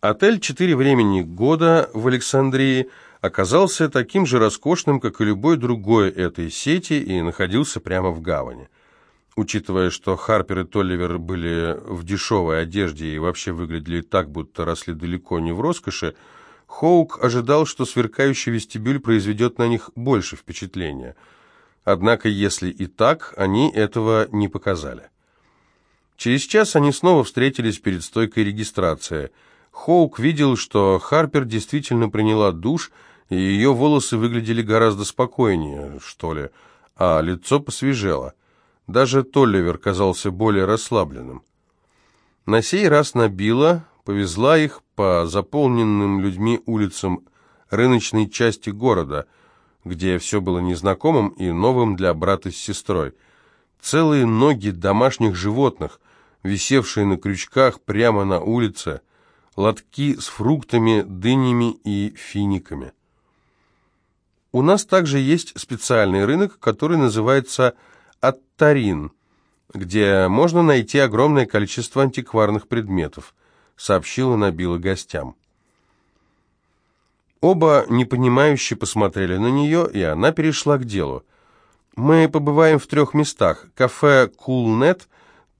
Отель «Четыре времени года» в Александрии оказался таким же роскошным, как и любой другой этой сети, и находился прямо в гавани. Учитывая, что Харпер и Толливер были в дешевой одежде и вообще выглядели так, будто росли далеко не в роскоши, Хоук ожидал, что сверкающий вестибюль произведет на них больше впечатления. Однако, если и так, они этого не показали. Через час они снова встретились перед стойкой регистрации. Хоук видел, что Харпер действительно приняла душ, и ее волосы выглядели гораздо спокойнее, что ли, а лицо посвежело. Даже Толливер казался более расслабленным. На сей раз Набила повезла их по заполненным людьми улицам рыночной части города, где все было незнакомым и новым для брата с сестрой. Целые ноги домашних животных, висевшие на крючках прямо на улице, лотки с фруктами, дынями и финиками. У нас также есть специальный рынок, который называется «Аттарин», где можно найти огромное количество антикварных предметов, сообщила Набила гостям. Оба непонимающе посмотрели на нее, и она перешла к делу. «Мы побываем в трех местах. Кафе «Кулнет»,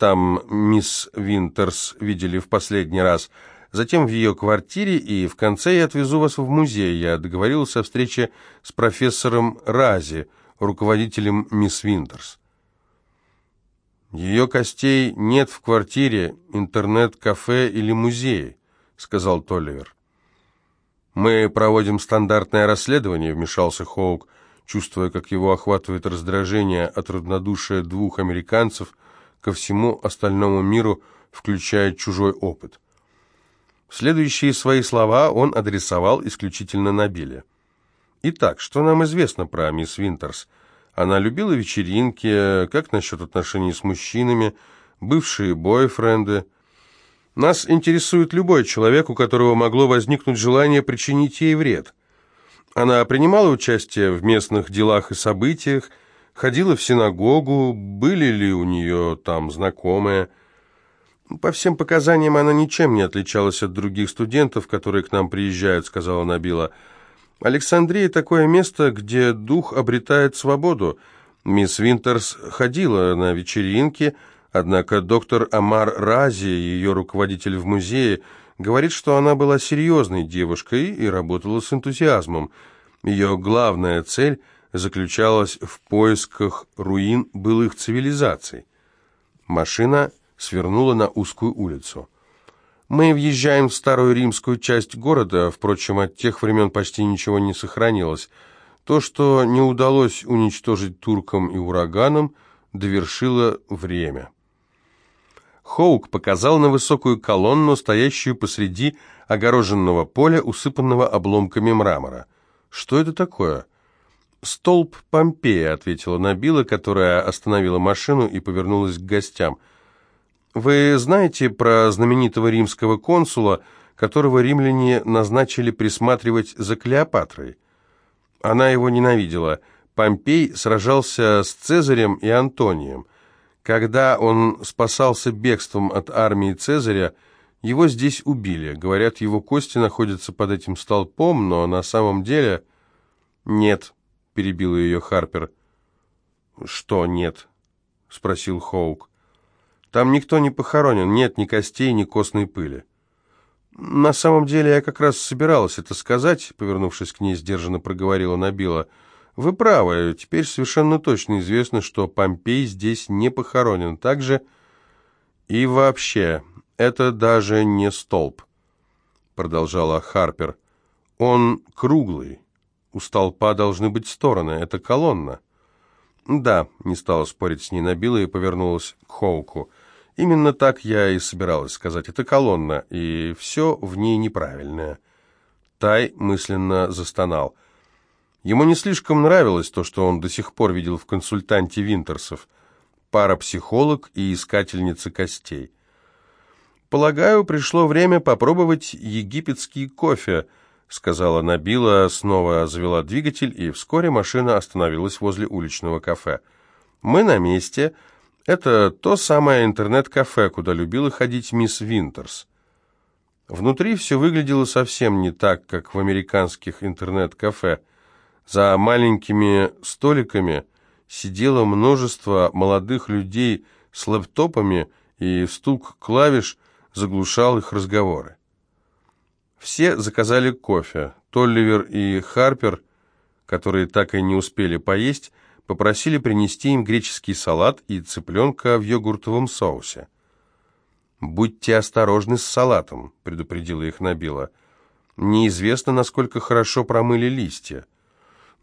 там мисс Винтерс видели в последний раз, затем в ее квартире, и в конце я отвезу вас в музей. Я договорился о встрече с профессором Рази, руководителем мисс Винтерс. «Ее костей нет в квартире, интернет-кафе или музее», — сказал Толливер. «Мы проводим стандартное расследование», — вмешался Хоук, чувствуя, как его охватывает раздражение от равнодушия двух американцев ко всему остальному миру, включая чужой опыт. Следующие свои слова он адресовал исключительно Набиле. «Итак, что нам известно про мисс Винтерс?» Она любила вечеринки, как насчет отношений с мужчинами, бывшие бойфренды. Нас интересует любой человек, у которого могло возникнуть желание причинить ей вред. Она принимала участие в местных делах и событиях, ходила в синагогу, были ли у нее там знакомые. По всем показаниям она ничем не отличалась от других студентов, которые к нам приезжают, сказала Набила. Александрия – такое место, где дух обретает свободу. Мисс Винтерс ходила на вечеринки, однако доктор Амар Рази, ее руководитель в музее, говорит, что она была серьезной девушкой и работала с энтузиазмом. Ее главная цель заключалась в поисках руин былых цивилизаций. Машина свернула на узкую улицу. Мы въезжаем в старую римскую часть города, впрочем, от тех времен почти ничего не сохранилось. То, что не удалось уничтожить туркам и ураганам, довершило время. Хоук показал на высокую колонну, стоящую посреди огороженного поля, усыпанного обломками мрамора. «Что это такое?» «Столб Помпея», — ответила Набила, которая остановила машину и повернулась к гостям — вы знаете про знаменитого римского консула, которого римляне назначили присматривать за Клеопатрой? Она его ненавидела. Помпей сражался с Цезарем и Антонием. Когда он спасался бегством от армии Цезаря, его здесь убили. Говорят, его кости находятся под этим столпом, но на самом деле... «Нет», — перебил ее Харпер. «Что нет?» — спросил Хоук. Там никто не похоронен, нет ни костей, ни костной пыли. На самом деле я как раз собиралась это сказать, повернувшись к ней, сдержанно проговорила Набила. Вы правы, теперь совершенно точно известно, что Помпей здесь не похоронен. Также и вообще, это даже не столб, продолжала Харпер. Он круглый. У столпа должны быть стороны, это колонна. Да, не стала спорить с ней Набила и повернулась к Хоуку. Именно так я и собиралась сказать. Это колонна, и все в ней неправильное. Тай мысленно застонал. Ему не слишком нравилось то, что он до сих пор видел в консультанте Винтерсов. Парапсихолог и искательница костей. «Полагаю, пришло время попробовать египетский кофе», сказала Набила, снова завела двигатель, и вскоре машина остановилась возле уличного кафе. «Мы на месте. Это то самое интернет-кафе, куда любила ходить мисс Винтерс. Внутри все выглядело совсем не так, как в американских интернет-кафе. За маленькими столиками сидело множество молодых людей с лэптопами, и стук клавиш заглушал их разговоры. Все заказали кофе. Толливер и Харпер, которые так и не успели поесть, попросили принести им греческий салат и цыпленка в йогуртовом соусе. «Будьте осторожны с салатом», — предупредила их Набила. «Неизвестно, насколько хорошо промыли листья».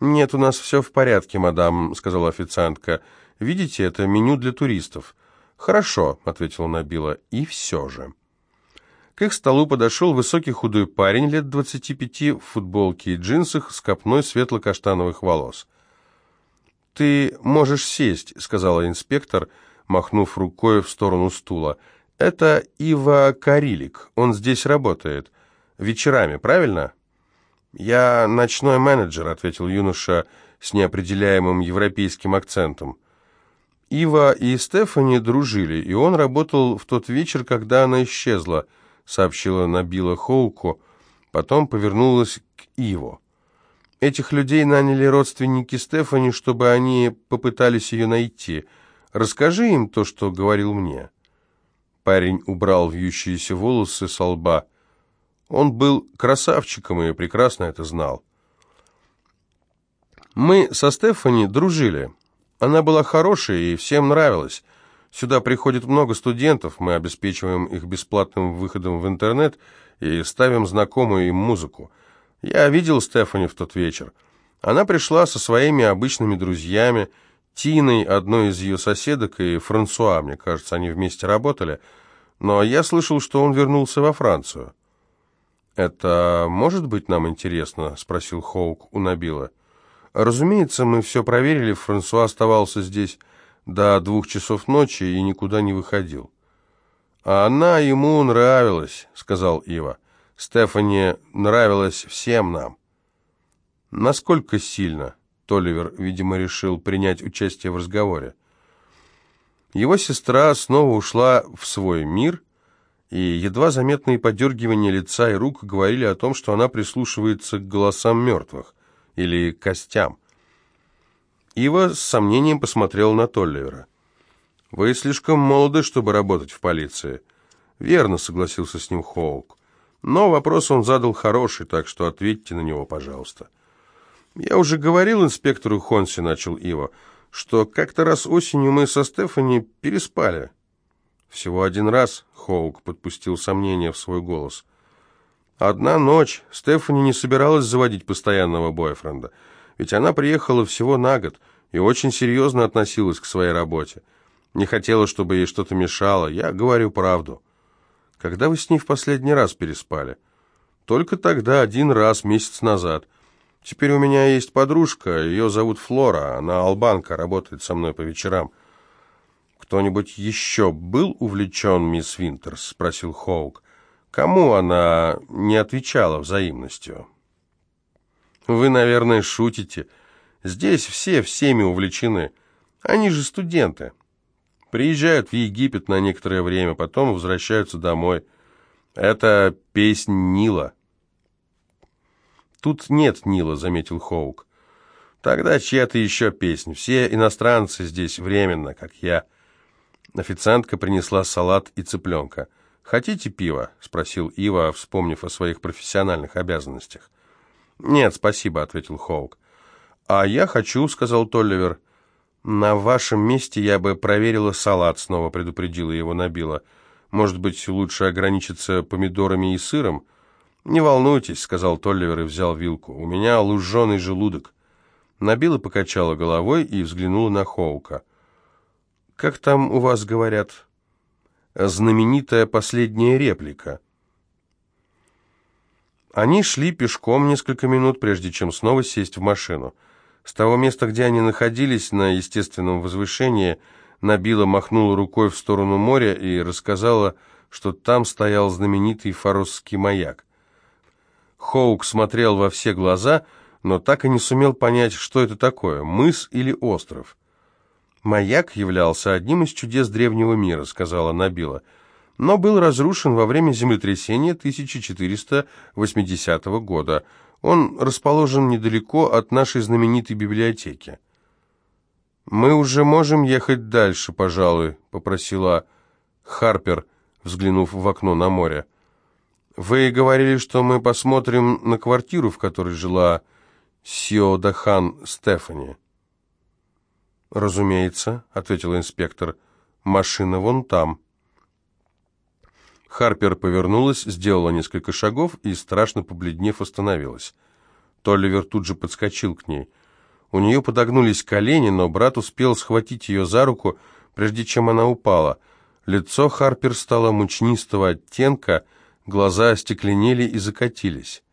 «Нет, у нас все в порядке, мадам», — сказала официантка. «Видите, это меню для туристов». «Хорошо», — ответила Набила, — «и все же». К их столу подошел высокий худой парень лет двадцати пяти в футболке и джинсах с копной светло-каштановых волос. «Ты можешь сесть», — сказала инспектор, махнув рукой в сторону стула. «Это Ива Карилик. Он здесь работает. Вечерами, правильно?» «Я ночной менеджер», — ответил юноша с неопределяемым европейским акцентом. Ива и Стефани дружили, и он работал в тот вечер, когда она исчезла, сообщила Набила Хоуку, потом повернулась к Иво. Этих людей наняли родственники Стефани, чтобы они попытались ее найти. Расскажи им то, что говорил мне. Парень убрал вьющиеся волосы со лба. Он был красавчиком и прекрасно это знал. Мы со Стефани дружили. Она была хорошей и всем нравилась. Сюда приходит много студентов, мы обеспечиваем их бесплатным выходом в интернет и ставим знакомую им музыку. Я видел Стефани в тот вечер. Она пришла со своими обычными друзьями, Тиной, одной из ее соседок, и Франсуа, мне кажется, они вместе работали, но я слышал, что он вернулся во Францию. «Это может быть нам интересно?» — спросил Хоук у Набила. «Разумеется, мы все проверили, Франсуа оставался здесь до двух часов ночи и никуда не выходил». «А она ему нравилась», — сказал Ива. «Стефани нравилась всем нам». «Насколько сильно?» Толивер, видимо, решил принять участие в разговоре. Его сестра снова ушла в свой мир, и едва заметные подергивания лица и рук говорили о том, что она прислушивается к голосам мертвых или костям. Ива с сомнением посмотрел на Толливера. «Вы слишком молоды, чтобы работать в полиции». «Верно», — согласился с ним Хоук. «Но вопрос он задал хороший, так что ответьте на него, пожалуйста». «Я уже говорил инспектору Хонси», — начал Ива, «что как-то раз осенью мы со Стефани переспали». «Всего один раз», — Хоук подпустил сомнение в свой голос. «Одна ночь. Стефани не собиралась заводить постоянного бойфренда, ведь она приехала всего на год и очень серьезно относилась к своей работе. Не хотела, чтобы ей что-то мешало. Я говорю правду». «Когда вы с ней в последний раз переспали?» «Только тогда, один раз, месяц назад». Теперь у меня есть подружка, ее зовут Флора, она албанка, работает со мной по вечерам. Кто-нибудь еще был увлечен мисс Винтерс? Спросил Хоук. Кому она не отвечала взаимностью? Вы, наверное, шутите. Здесь все всеми увлечены. Они же студенты. Приезжают в Египет на некоторое время, потом возвращаются домой. Это песнь Нила. «Тут нет Нила», — заметил Хоук. «Тогда чья-то еще песня. Все иностранцы здесь временно, как я». Официантка принесла салат и цыпленка. «Хотите пива?» — спросил Ива, вспомнив о своих профессиональных обязанностях. «Нет, спасибо», — ответил Хоук. «А я хочу», — сказал Толливер. «На вашем месте я бы проверила салат», — снова предупредила его Набила. «Может быть, лучше ограничиться помидорами и сыром?» «Не волнуйтесь», — сказал Толливер и взял вилку. «У меня луженый желудок». Набила покачала головой и взглянула на Хоука. «Как там у вас говорят?» «Знаменитая последняя реплика». Они шли пешком несколько минут, прежде чем снова сесть в машину. С того места, где они находились, на естественном возвышении, Набила махнула рукой в сторону моря и рассказала, что там стоял знаменитый форосский маяк. Хоук смотрел во все глаза, но так и не сумел понять, что это такое, мыс или остров. «Маяк являлся одним из чудес древнего мира», — сказала Набила. но был разрушен во время землетрясения 1480 года. Он расположен недалеко от нашей знаменитой библиотеки. «Мы уже можем ехать дальше, пожалуй», — попросила Харпер, взглянув в окно на море. «Вы говорили, что мы посмотрим на квартиру, в которой жила Сиодахан Стефани». «Разумеется», — ответил инспектор. «Машина вон там». Харпер повернулась, сделала несколько шагов и, страшно побледнев, остановилась. Толливер тут же подскочил к ней. У нее подогнулись колени, но брат успел схватить ее за руку, прежде чем она упала. Лицо Харпер стало мучнистого оттенка, глаза остекленели и закатились.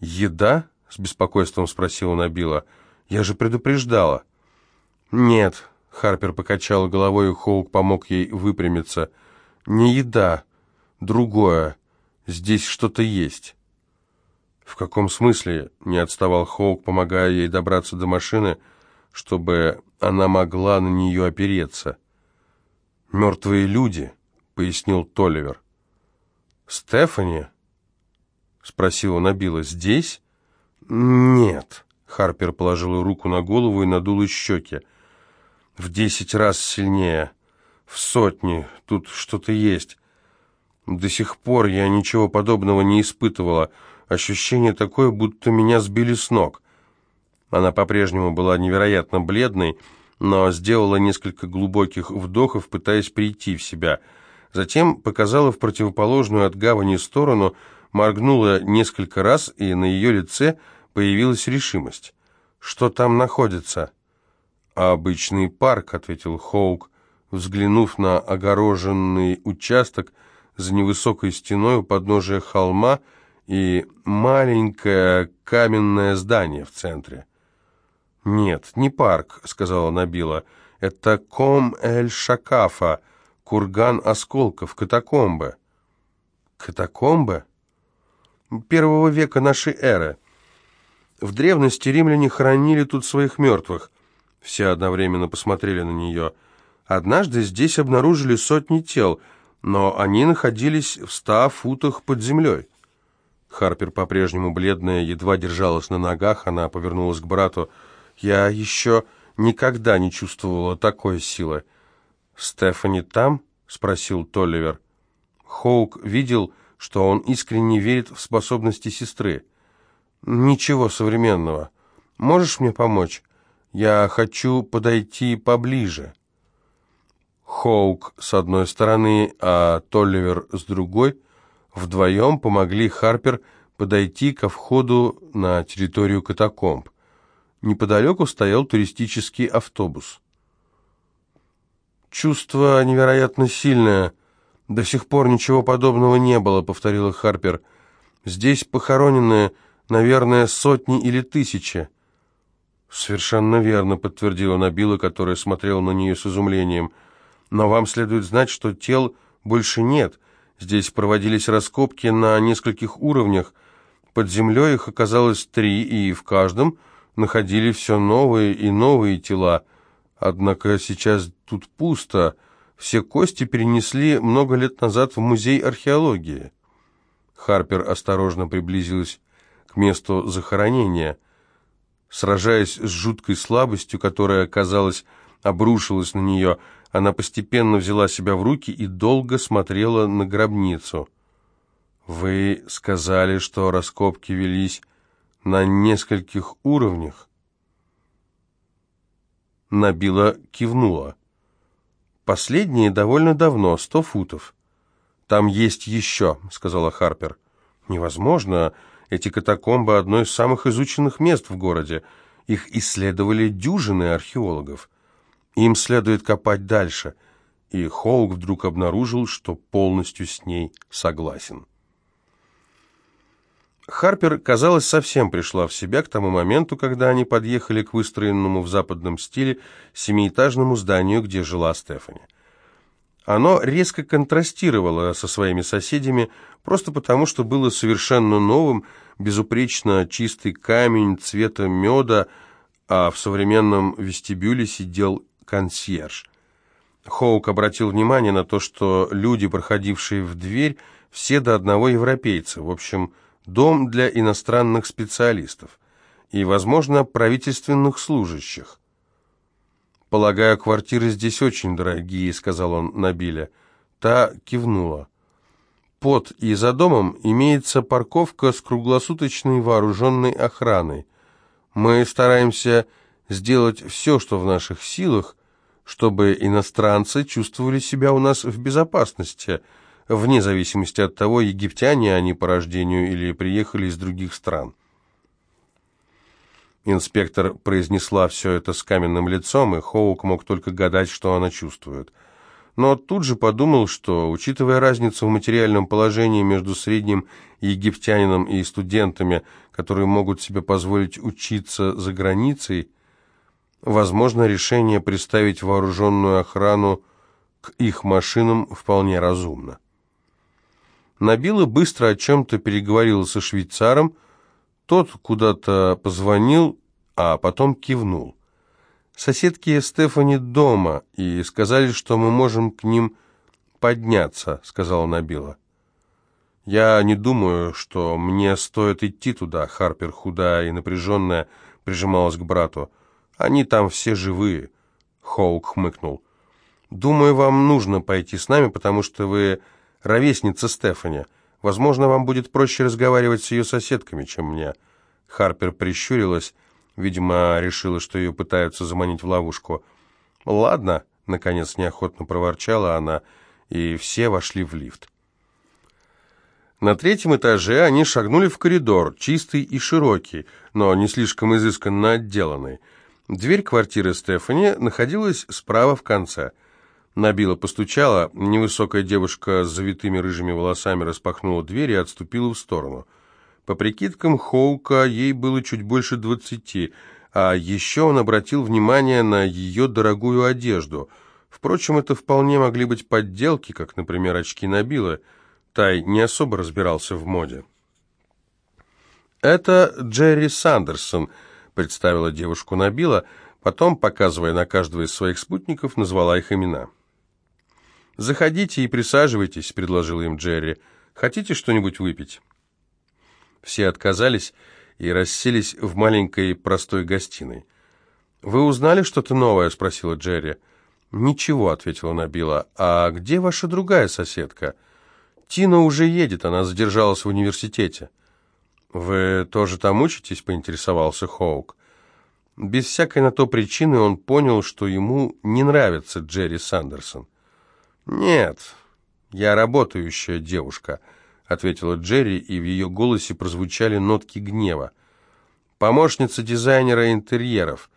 «Еда?» — с беспокойством спросила Набила. «Я же предупреждала». «Нет», — Харпер покачала головой, и Хоук помог ей выпрямиться. «Не еда, другое. Здесь что-то есть». «В каком смысле?» — не отставал Хоук, помогая ей добраться до машины, чтобы она могла на нее опереться. «Мертвые люди», — пояснил Толливер. «Стефани?» — спросила Набила. «Здесь?» «Нет», — Харпер положил руку на голову и надул щеки в десять раз сильнее, в сотни, тут что-то есть. До сих пор я ничего подобного не испытывала. Ощущение такое, будто меня сбили с ног. Она по-прежнему была невероятно бледной, но сделала несколько глубоких вдохов, пытаясь прийти в себя. Затем показала в противоположную от гавани сторону, моргнула несколько раз, и на ее лице появилась решимость. «Что там находится?» обычный парк», — ответил Хоук, взглянув на огороженный участок за невысокой стеной у подножия холма и маленькое каменное здание в центре. «Нет, не парк», — сказала Набила. «Это Ком-эль-Шакафа, курган осколков, катакомбы». «Катакомбы?» «Первого века нашей эры. В древности римляне хоронили тут своих мертвых». Все одновременно посмотрели на нее. Однажды здесь обнаружили сотни тел, но они находились в ста футах под землей. Харпер, по-прежнему бледная, едва держалась на ногах, она повернулась к брату. «Я еще никогда не чувствовала такой силы». «Стефани там?» — спросил Толливер. Хоук видел, что он искренне верит в способности сестры. «Ничего современного. Можешь мне помочь?» Я хочу подойти поближе. Хоук с одной стороны, а Толливер с другой вдвоем помогли Харпер подойти ко входу на территорию катакомб. Неподалеку стоял туристический автобус. «Чувство невероятно сильное. До сих пор ничего подобного не было», — повторила Харпер. «Здесь похоронены, наверное, сотни или тысячи». «Совершенно верно», — подтвердила Набила, которая смотрела на нее с изумлением. «Но вам следует знать, что тел больше нет. Здесь проводились раскопки на нескольких уровнях. Под землей их оказалось три, и в каждом находили все новые и новые тела. Однако сейчас тут пусто. Все кости перенесли много лет назад в музей археологии». Харпер осторожно приблизилась к месту захоронения — Сражаясь с жуткой слабостью, которая, казалось, обрушилась на нее, она постепенно взяла себя в руки и долго смотрела на гробницу. «Вы сказали, что раскопки велись на нескольких уровнях?» Набила кивнула. «Последние довольно давно, сто футов». «Там есть еще», — сказала Харпер. «Невозможно. Эти катакомбы – одно из самых изученных мест в городе. Их исследовали дюжины археологов. Им следует копать дальше. И Хоук вдруг обнаружил, что полностью с ней согласен. Харпер, казалось, совсем пришла в себя к тому моменту, когда они подъехали к выстроенному в западном стиле семиэтажному зданию, где жила Стефани. Оно резко контрастировало со своими соседями, просто потому, что было совершенно новым, безупречно чистый камень цвета меда, а в современном вестибюле сидел консьерж. Хоук обратил внимание на то, что люди, проходившие в дверь, все до одного европейца. В общем, дом для иностранных специалистов и, возможно, правительственных служащих. «Полагаю, квартиры здесь очень дорогие», — сказал он Набиле. Та кивнула. Под и за домом имеется парковка с круглосуточной вооруженной охраной. Мы стараемся сделать все, что в наших силах, чтобы иностранцы чувствовали себя у нас в безопасности, вне зависимости от того, египтяне они по рождению или приехали из других стран. Инспектор произнесла все это с каменным лицом, и Хоук мог только гадать, что она чувствует. Но тут же подумал, что, учитывая разницу в материальном положении между средним египтянином и студентами, которые могут себе позволить учиться за границей, возможно, решение приставить вооруженную охрану к их машинам вполне разумно. Набила быстро о чем-то переговорила со швейцаром, тот куда-то позвонил, а потом кивнул. Соседки Стефани дома, и сказали, что мы можем к ним подняться, сказала Набила. Я не думаю, что мне стоит идти туда, Харпер, худая и напряженная, прижималась к брату. Они там все живые, Хоук хмыкнул. Думаю, вам нужно пойти с нами, потому что вы ровесница Стефани. Возможно, вам будет проще разговаривать с ее соседками, чем мне». Харпер прищурилась, видимо, решила, что ее пытаются заманить в ловушку. «Ладно», — наконец неохотно проворчала она, и все вошли в лифт. На третьем этаже они шагнули в коридор, чистый и широкий, но не слишком изысканно отделанный. Дверь квартиры Стефани находилась справа в конце — Набила постучала, невысокая девушка с завитыми рыжими волосами распахнула дверь и отступила в сторону. По прикидкам Хоука ей было чуть больше двадцати, а еще он обратил внимание на ее дорогую одежду. Впрочем, это вполне могли быть подделки, как, например, очки Набила. Тай не особо разбирался в моде. «Это Джерри Сандерсон», — представила девушку Набила, потом, показывая на каждого из своих спутников, назвала их имена. «Заходите и присаживайтесь», — предложил им Джерри. «Хотите что-нибудь выпить?» Все отказались и расселись в маленькой простой гостиной. «Вы узнали что-то новое?» — спросила Джерри. «Ничего», — ответила Набила. «А где ваша другая соседка?» «Тина уже едет, она задержалась в университете». «Вы тоже там учитесь?» — поинтересовался Хоук. Без всякой на то причины он понял, что ему не нравится Джерри Сандерсон. «Нет, я работающая девушка», — ответила Джерри, и в ее голосе прозвучали нотки гнева. «Помощница дизайнера интерьеров.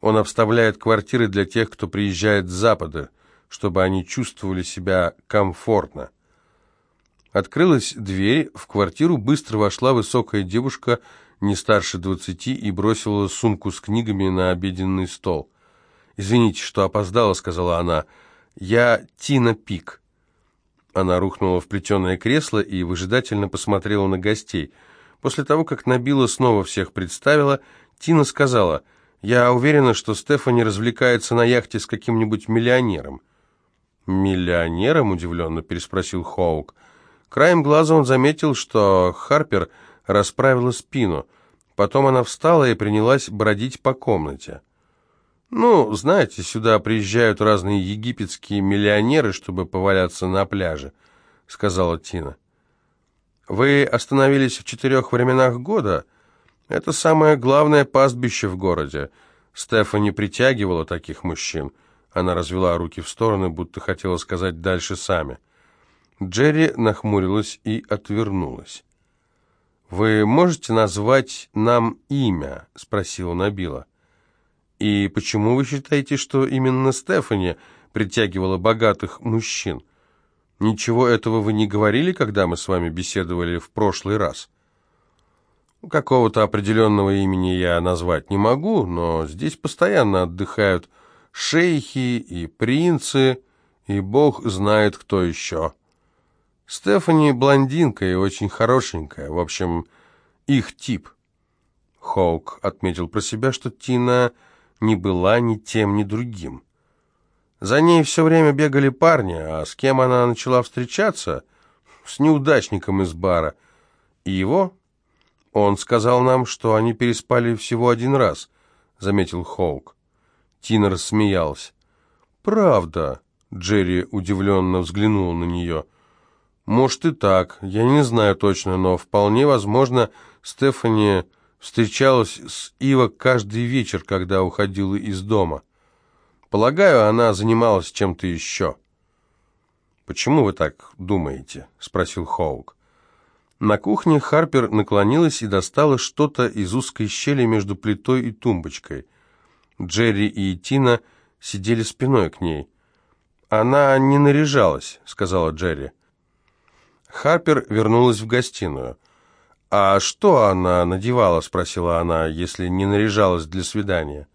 Он обставляет квартиры для тех, кто приезжает с Запада, чтобы они чувствовали себя комфортно». Открылась дверь, в квартиру быстро вошла высокая девушка, не старше двадцати, и бросила сумку с книгами на обеденный стол. «Извините, что опоздала», — сказала она, — «Я Тина Пик». Она рухнула в плетеное кресло и выжидательно посмотрела на гостей. После того, как Набила снова всех представила, Тина сказала, «Я уверена, что Стефани развлекается на яхте с каким-нибудь миллионером». «Миллионером?» – удивленно переспросил Хоук. Краем глаза он заметил, что Харпер расправила спину. Потом она встала и принялась бродить по комнате. «Ну, знаете, сюда приезжают разные египетские миллионеры, чтобы поваляться на пляже», — сказала Тина. «Вы остановились в четырех временах года? Это самое главное пастбище в городе. Стефани притягивала таких мужчин». Она развела руки в стороны, будто хотела сказать «дальше сами». Джерри нахмурилась и отвернулась. «Вы можете назвать нам имя?» — спросила Набила. И почему вы считаете, что именно Стефани притягивала богатых мужчин? Ничего этого вы не говорили, когда мы с вами беседовали в прошлый раз? Какого-то определенного имени я назвать не могу, но здесь постоянно отдыхают шейхи и принцы, и бог знает кто еще. Стефани блондинка и очень хорошенькая, в общем, их тип. Хоук отметил про себя, что Тина не была ни тем, ни другим. За ней все время бегали парни, а с кем она начала встречаться? С неудачником из бара. И его? Он сказал нам, что они переспали всего один раз, заметил Хоук. Тина рассмеялась. «Правда?» — Джерри удивленно взглянул на нее. «Может и так, я не знаю точно, но вполне возможно, Стефани встречалась с Ива каждый вечер, когда уходила из дома». Полагаю, она занималась чем-то еще. «Почему вы так думаете?» — спросил Хоук. На кухне Харпер наклонилась и достала что-то из узкой щели между плитой и тумбочкой. Джерри и Тина сидели спиной к ней. «Она не наряжалась», — сказала Джерри. Харпер вернулась в гостиную. «А что она надевала?» — спросила она, если не наряжалась для свидания.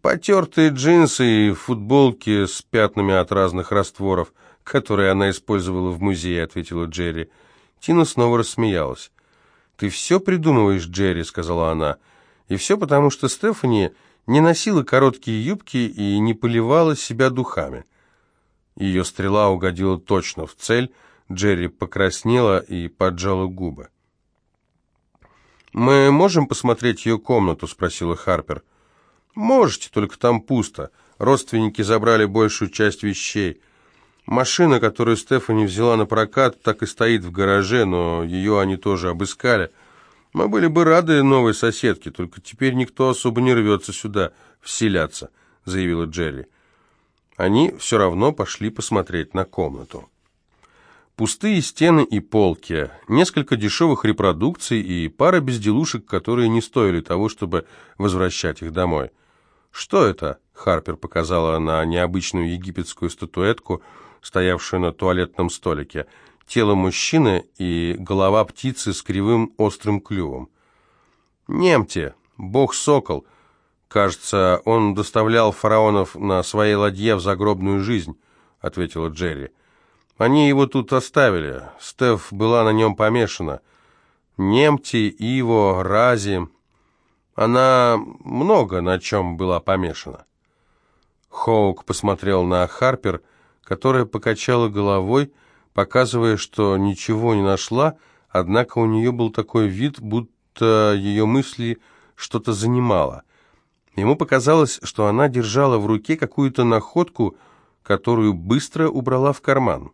Потертые джинсы и футболки с пятнами от разных растворов, которые она использовала в музее, ответила Джерри. Тина снова рассмеялась. «Ты все придумываешь, Джерри», — сказала она. «И все потому, что Стефани не носила короткие юбки и не поливала себя духами». Ее стрела угодила точно в цель, Джерри покраснела и поджала губы. «Мы можем посмотреть ее комнату?» — спросила Харпер. «Можете, только там пусто. Родственники забрали большую часть вещей. Машина, которую Стефани взяла на прокат, так и стоит в гараже, но ее они тоже обыскали. Мы были бы рады новой соседке, только теперь никто особо не рвется сюда вселяться», — заявила Джерри. Они все равно пошли посмотреть на комнату. Пустые стены и полки, несколько дешевых репродукций и пара безделушек, которые не стоили того, чтобы возвращать их домой. «Что это?» — Харпер показала на необычную египетскую статуэтку, стоявшую на туалетном столике. Тело мужчины и голова птицы с кривым острым клювом. «Немте, бог-сокол. Кажется, он доставлял фараонов на своей ладье в загробную жизнь», — ответила Джерри. «Они его тут оставили. Стеф была на нем помешана. Немти, Иво, Рази...» Она много на чем была помешана. Хоук посмотрел на Харпер, которая покачала головой, показывая, что ничего не нашла, однако у нее был такой вид, будто ее мысли что-то занимало. Ему показалось, что она держала в руке какую-то находку, которую быстро убрала в карман.